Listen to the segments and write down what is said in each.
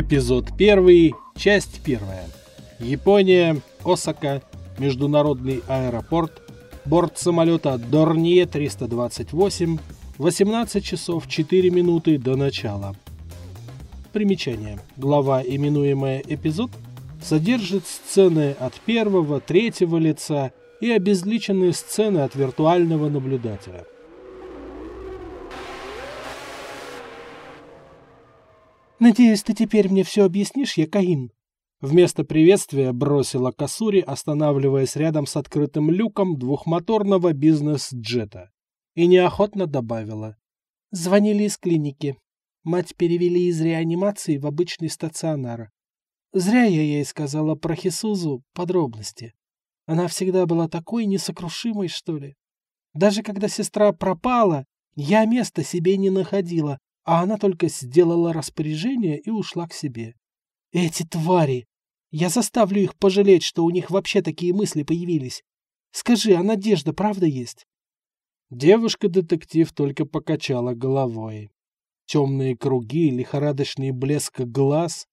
Эпизод 1, часть 1. Япония, Осака, международный аэропорт, борт самолета Дорние 328, 18 часов 4 минуты до начала. Примечание. Глава, именуемая эпизод, содержит сцены от первого, третьего лица и обезличенные сцены от виртуального наблюдателя. «Надеюсь, ты теперь мне все объяснишь, Якаин?» Вместо приветствия бросила Касури, останавливаясь рядом с открытым люком двухмоторного бизнес-джета. И неохотно добавила. «Звонили из клиники. Мать перевели из реанимации в обычный стационар. Зря я ей сказала про Хисузу подробности. Она всегда была такой несокрушимой, что ли. Даже когда сестра пропала, я места себе не находила, а она только сделала распоряжение и ушла к себе. Эти твари! Я заставлю их пожалеть, что у них вообще такие мысли появились. Скажи, а надежда правда есть? Девушка-детектив только покачала головой. Темные круги, лихорадочный блеск глаз.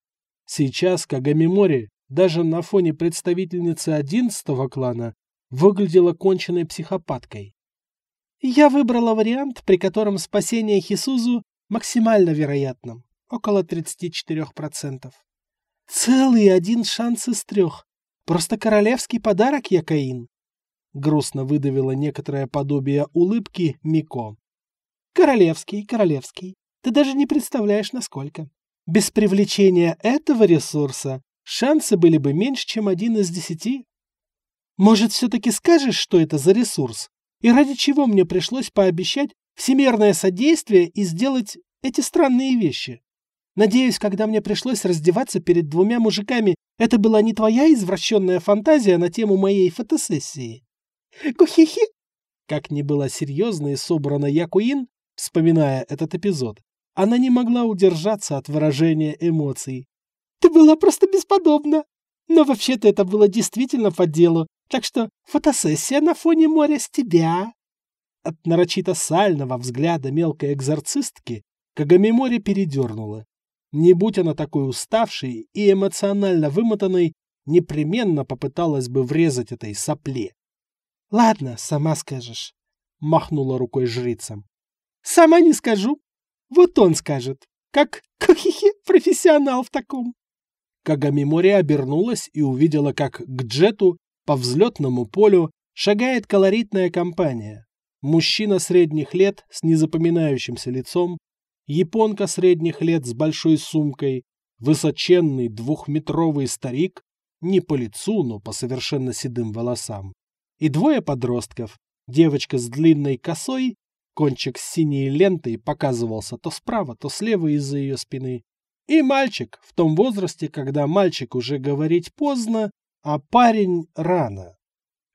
Сейчас Кагамимори, даже на фоне представительницы одиннадцатого клана, выглядела конченной психопаткой. Я выбрала вариант, при котором спасение Хисузу максимально вероятным, около 34%. Целый один шанс из трех. Просто королевский подарок, Якаин. Грустно выдавила некоторое подобие улыбки Мико. Королевский, королевский. Ты даже не представляешь, насколько. Без привлечения этого ресурса шансы были бы меньше, чем один из десяти. Может, все-таки скажешь, что это за ресурс? И ради чего мне пришлось пообещать всемирное содействие и сделать эти странные вещи. Надеюсь, когда мне пришлось раздеваться перед двумя мужиками, это была не твоя извращенная фантазия на тему моей фотосессии. Кухихи! Как ни была серьезна и собрана Якуин, вспоминая этот эпизод, она не могла удержаться от выражения эмоций. Ты была просто бесподобна. Но вообще-то это было действительно по делу, так что фотосессия на фоне моря с тебя. От нарочито сального взгляда мелкой экзорцистки Кагамимори передернула. Не будь она такой уставшей и эмоционально вымотанной, непременно попыталась бы врезать этой сопле. — Ладно, сама скажешь, — махнула рукой жрица. — Сама не скажу. Вот он скажет. Как кухихи профессионал в таком. Кагамимори обернулась и увидела, как к джету по взлетному полю шагает колоритная компания. Мужчина средних лет с незапоминающимся лицом, японка средних лет с большой сумкой, высоченный двухметровый старик, не по лицу, но по совершенно седым волосам, и двое подростков, девочка с длинной косой, кончик с синей лентой показывался то справа, то слева из-за ее спины, и мальчик в том возрасте, когда мальчик уже говорить поздно, а парень рано.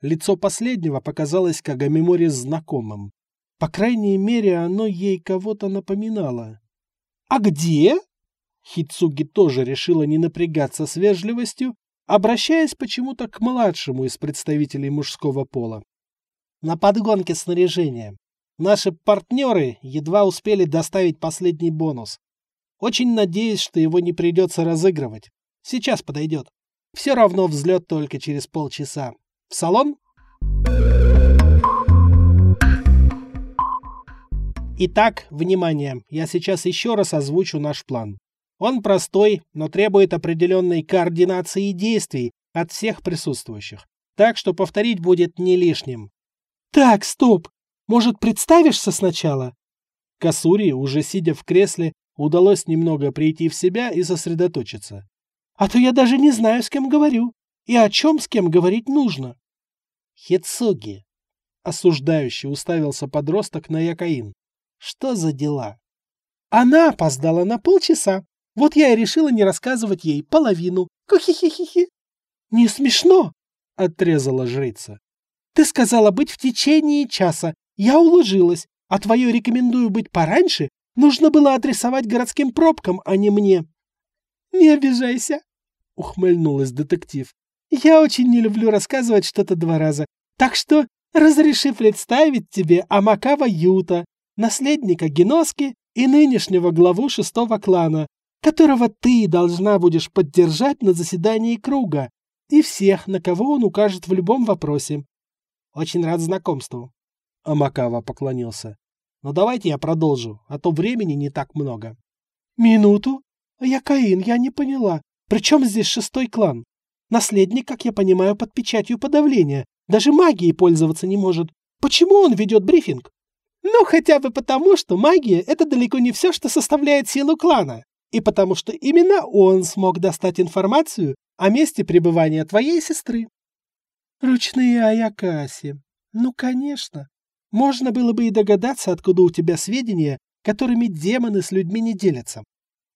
Лицо последнего показалось Кагамимори знакомым. По крайней мере, оно ей кого-то напоминало. «А где?» Хицуги тоже решила не напрягаться с вежливостью, обращаясь почему-то к младшему из представителей мужского пола. «На подгонке снаряжения. Наши партнеры едва успели доставить последний бонус. Очень надеюсь, что его не придется разыгрывать. Сейчас подойдет. Все равно взлет только через полчаса. В салон? Итак, внимание, я сейчас еще раз озвучу наш план. Он простой, но требует определенной координации действий от всех присутствующих. Так что повторить будет не лишним. Так, стоп. Может, представишься сначала? Касури, уже сидя в кресле, удалось немного прийти в себя и сосредоточиться. А то я даже не знаю, с кем говорю. И о чем с кем говорить нужно. Хицуги. Осуждающе уставился подросток на Якаин. Что за дела? Она опоздала на полчаса. Вот я и решила не рассказывать ей половину. Кухи-хи-хи-хи. Не смешно, отрезала жрица. Ты сказала быть в течение часа. Я уложилась. А твою рекомендую быть пораньше. Нужно было адресовать городским пробкам, а не мне. Не обижайся, ухмыльнулась детектив. Я очень не люблю рассказывать что-то два раза, так что разреши представить тебе Амакава Юта, наследника Геноски и нынешнего главу шестого клана. которого ты должна будешь поддержать на заседании круга и всех, на кого он укажет в любом вопросе. Очень рад знакомству. Амакава поклонился. Но давайте я продолжу, а то времени не так много. Минуту? Я Каин, я не поняла. Причем здесь шестой клан? Наследник, как я понимаю, под печатью подавления. Даже магией пользоваться не может. Почему он ведет брифинг? Ну, хотя бы потому, что магия — это далеко не все, что составляет силу клана. И потому что именно он смог достать информацию о месте пребывания твоей сестры. Ручные Аякаси. Ну, конечно. Можно было бы и догадаться, откуда у тебя сведения, которыми демоны с людьми не делятся.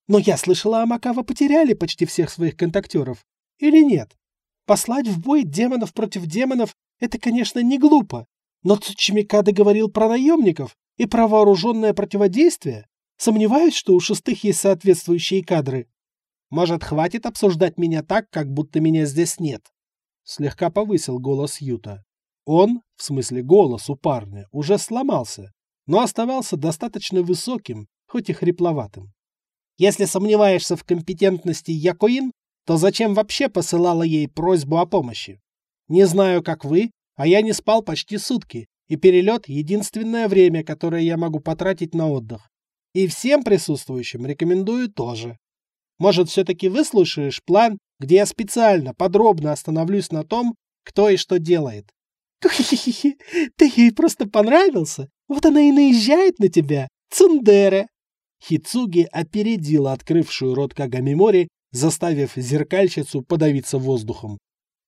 Но я слышала, Амакава потеряли почти всех своих контактеров. Или нет? Послать в бой демонов против демонов — это, конечно, не глупо. Но Цучимикада говорил про наемников и про вооруженное противодействие. Сомневаюсь, что у шестых есть соответствующие кадры. Может, хватит обсуждать меня так, как будто меня здесь нет? Слегка повысил голос Юта. Он, в смысле голос у парня, уже сломался, но оставался достаточно высоким, хоть и хрипловатым. Если сомневаешься в компетентности Якоин, то зачем вообще посылала ей просьбу о помощи? Не знаю, как вы, а я не спал почти сутки, и перелет — единственное время, которое я могу потратить на отдых. И всем присутствующим рекомендую тоже. Может, все-таки выслушаешь план, где я специально подробно остановлюсь на том, кто и что делает. Ты ей просто понравился? Вот она и наезжает на тебя, Цундере. Хицуги опередила открывшую рот Кагамимори, заставив зеркальщицу подавиться воздухом.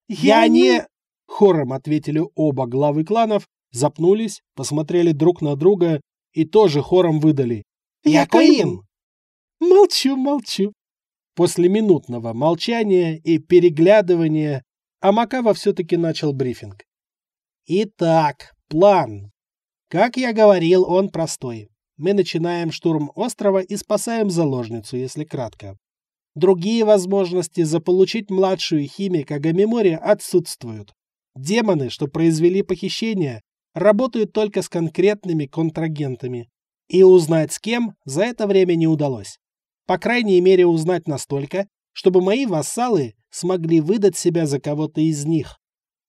«Я, «Я не...» — хором ответили оба главы кланов, запнулись, посмотрели друг на друга и тоже хором выдали. «Я Каин!» «Молчу, молчу!» После минутного молчания и переглядывания Амакава все-таки начал брифинг. Итак, план. Как я говорил, он простой. Мы начинаем штурм острова и спасаем заложницу, если кратко. Другие возможности заполучить младшую химика Гамимори отсутствуют. Демоны, что произвели похищение, работают только с конкретными контрагентами. И узнать с кем за это время не удалось. По крайней мере узнать настолько, чтобы мои вассалы смогли выдать себя за кого-то из них.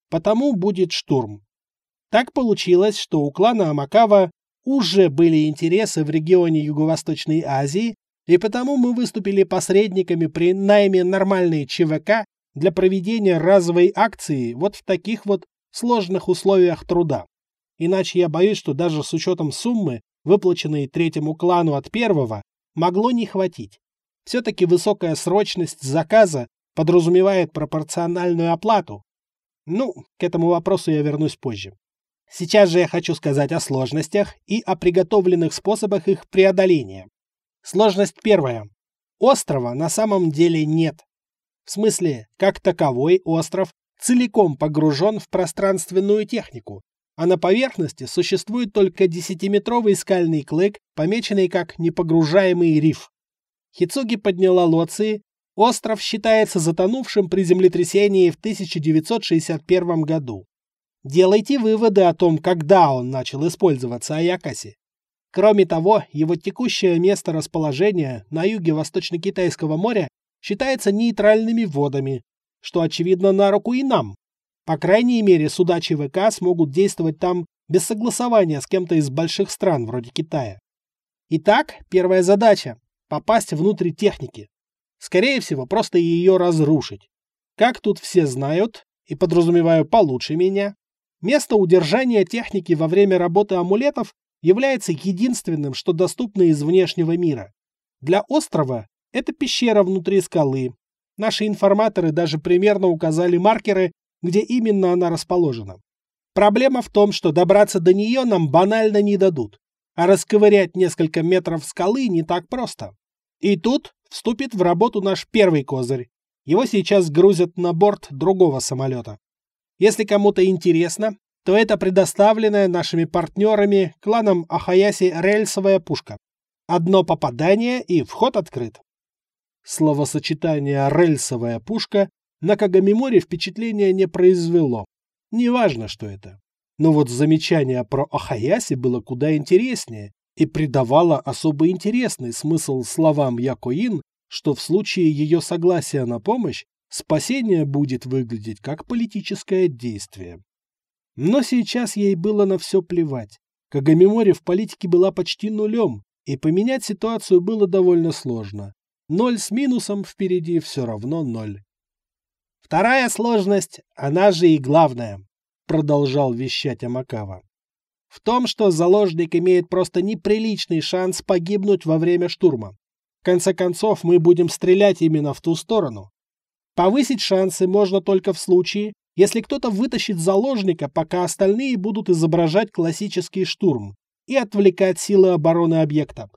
Потому будет штурм. Так получилось, что у клана Амакава уже были интересы в регионе Юго-Восточной Азии, и потому мы выступили посредниками при найме нормальной ЧВК для проведения разовой акции вот в таких вот сложных условиях труда. Иначе я боюсь, что даже с учетом суммы, выплаченной третьему клану от первого, могло не хватить. Все-таки высокая срочность заказа подразумевает пропорциональную оплату. Ну, к этому вопросу я вернусь позже. Сейчас же я хочу сказать о сложностях и о приготовленных способах их преодоления. Сложность первая. Острова на самом деле нет. В смысле, как таковой остров целиком погружен в пространственную технику, а на поверхности существует только 10-метровый скальный клык, помеченный как непогружаемый риф. Хицуги подняла лоции. Остров считается затонувшим при землетрясении в 1961 году. Делайте выводы о том, когда он начал использоваться Аякаси. Кроме того, его текущее место расположения на юге Восточно-Китайского моря считается нейтральными водами, что очевидно на руку и нам. По крайней мере, суда ЧВК смогут действовать там без согласования с кем-то из больших стран, вроде Китая. Итак, первая задача – попасть внутрь техники. Скорее всего, просто ее разрушить. Как тут все знают, и подразумеваю получше меня, Место удержания техники во время работы амулетов является единственным, что доступно из внешнего мира. Для острова это пещера внутри скалы. Наши информаторы даже примерно указали маркеры, где именно она расположена. Проблема в том, что добраться до нее нам банально не дадут, а расковырять несколько метров скалы не так просто. И тут вступит в работу наш первый козырь. Его сейчас грузят на борт другого самолета. Если кому-то интересно, то это предоставленная нашими партнерами кланом Ахаяси рельсовая пушка. Одно попадание и вход открыт. Словосочетание «рельсовая пушка» на Кагамиморе впечатления не произвело. Неважно, что это. Но вот замечание про Ахаяси было куда интереснее и придавало особо интересный смысл словам Якоин, что в случае ее согласия на помощь спасение будет выглядеть как политическое действие. Но сейчас ей было на все плевать. Кагамимори в политике была почти нулем, и поменять ситуацию было довольно сложно. Ноль с минусом впереди все равно ноль. Вторая сложность, она же и главная, продолжал вещать Амакава. В том, что заложник имеет просто неприличный шанс погибнуть во время штурма. В конце концов, мы будем стрелять именно в ту сторону. Повысить шансы можно только в случае, если кто-то вытащит заложника, пока остальные будут изображать классический штурм и отвлекать силы обороны объекта.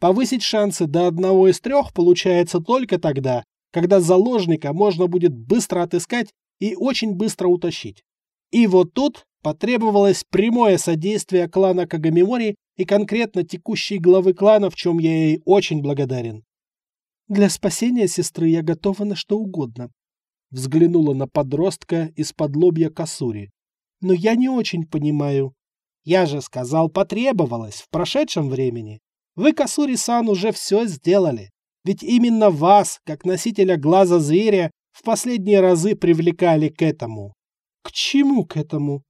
Повысить шансы до одного из трех получается только тогда, когда заложника можно будет быстро отыскать и очень быстро утащить. И вот тут потребовалось прямое содействие клана Кагамимори и конкретно текущей главы клана, в чем я ей очень благодарен. Для спасения сестры я готова на что угодно, взглянула на подростка из-под лобья Касури. Но я не очень понимаю. Я же сказал, потребовалось в прошедшем времени. Вы, Касури-сан, уже все сделали. Ведь именно вас, как носителя глаза зверя, в последние разы привлекали к этому. К чему к этому?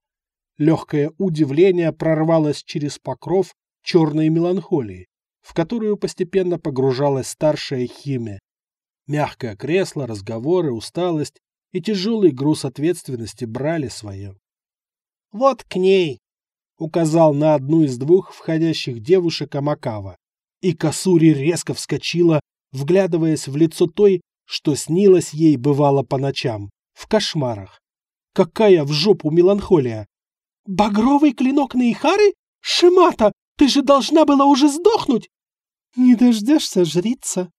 Легкое удивление прорвалось через покров черной меланхолии, в которую постепенно погружалась старшая Химе, Мягкое кресло, разговоры, усталость и тяжелый груз ответственности брали свое. «Вот к ней!» — указал на одну из двух входящих девушек Амакава. И Касури резко вскочила, вглядываясь в лицо той, что снилось ей бывало по ночам, в кошмарах. Какая в жопу меланхолия! «Багровый клинок Нейхары? Шимата, ты же должна была уже сдохнуть!» «Не дождешься, жрица!»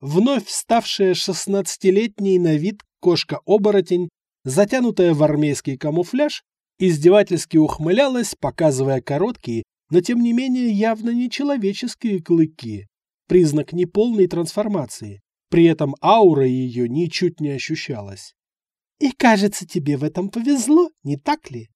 Вновь вставшая шестнадцатилетний на вид кошка-оборотень, затянутая в армейский камуфляж, издевательски ухмылялась, показывая короткие, но тем не менее явно нечеловеческие клыки. Признак неполной трансформации. При этом аура ее ничуть не ощущалась. «И кажется, тебе в этом повезло, не так ли?»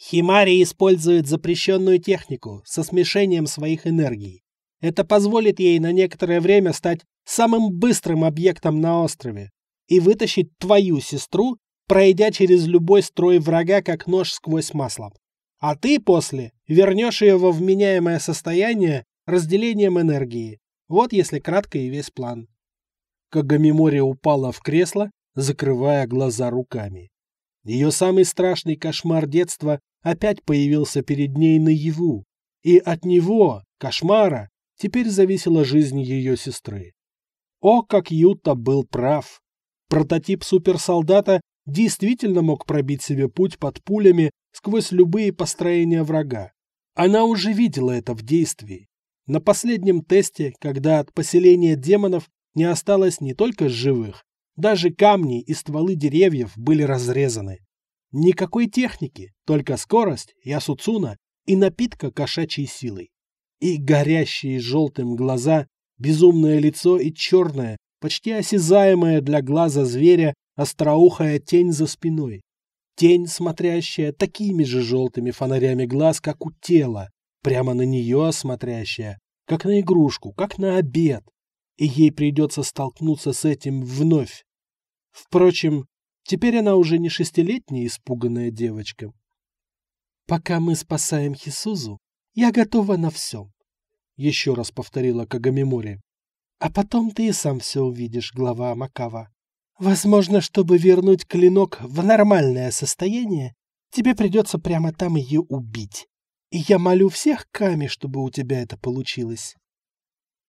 Химари использует запрещенную технику со смешением своих энергий. Это позволит ей на некоторое время стать самым быстрым объектом на острове и вытащить твою сестру, пройдя через любой строй врага, как нож сквозь масло. А ты после вернешь ее во вменяемое состояние разделением энергии. Вот если кратко и весь план. Кагамимори упала в кресло, закрывая глаза руками. Ее самый страшный кошмар детства опять появился перед ней наяву. И от него, кошмара, теперь зависела жизнь ее сестры. О, как Юта был прав! Прототип суперсолдата действительно мог пробить себе путь под пулями сквозь любые построения врага. Она уже видела это в действии. На последнем тесте, когда от поселения демонов не осталось не только живых, даже камни и стволы деревьев были разрезаны. Никакой техники, только скорость, ясуцуна и напитка кошачьей силой. И горящие желтым глаза безумное лицо и черная, почти осязаемая для глаза зверя, остроухая тень за спиной. Тень, смотрящая такими же желтыми фонарями глаз, как у тела, прямо на нее смотрящая, как на игрушку, как на обед. И ей придется столкнуться с этим вновь. Впрочем, теперь она уже не шестилетняя испуганная девочка. «Пока мы спасаем Хисузу, я готова на все. — еще раз повторила Кагамимори. «А потом ты и сам все увидишь, глава Макава. Возможно, чтобы вернуть клинок в нормальное состояние, тебе придется прямо там ее убить. И я молю всех Ками, чтобы у тебя это получилось».